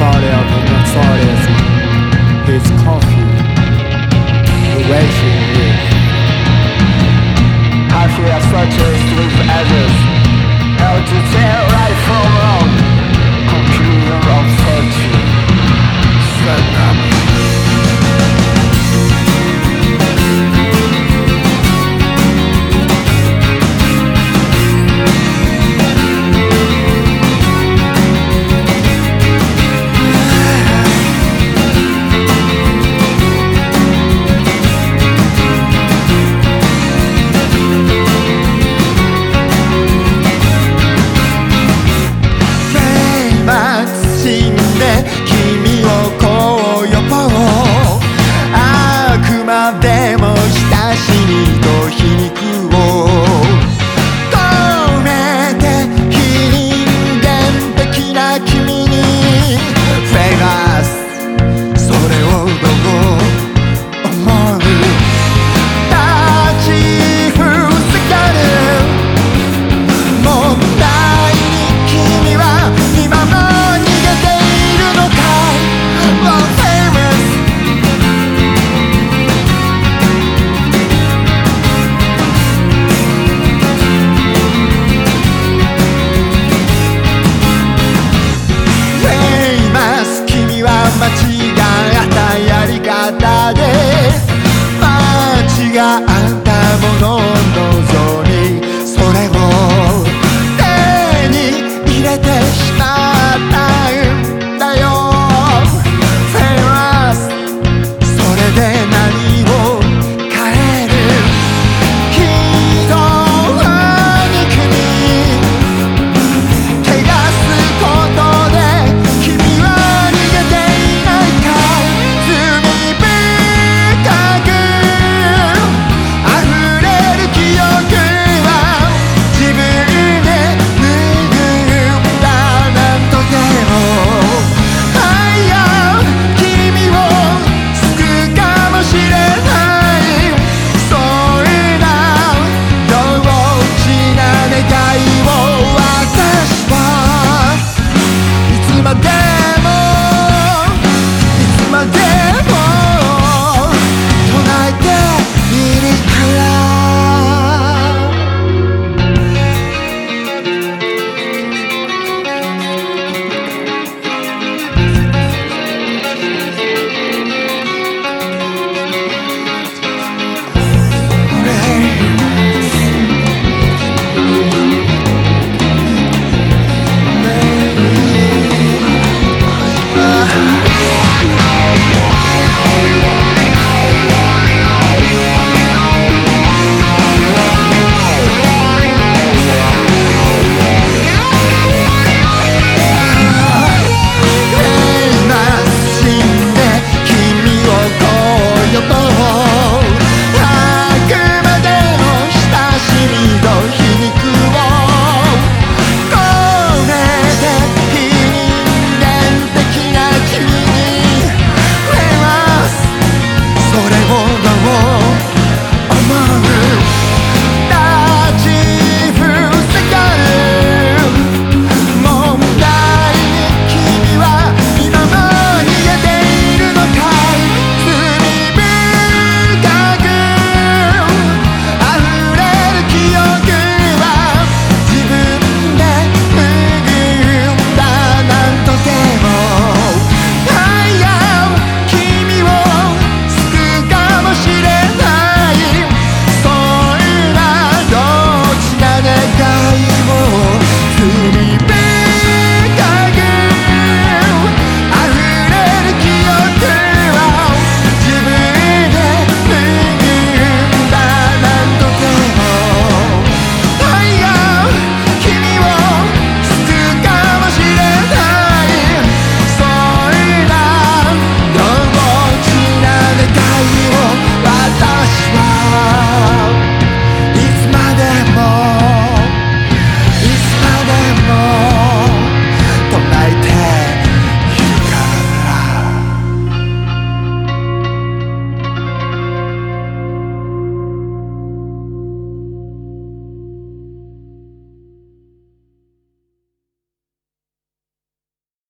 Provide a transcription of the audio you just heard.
The story of a notorious His struggle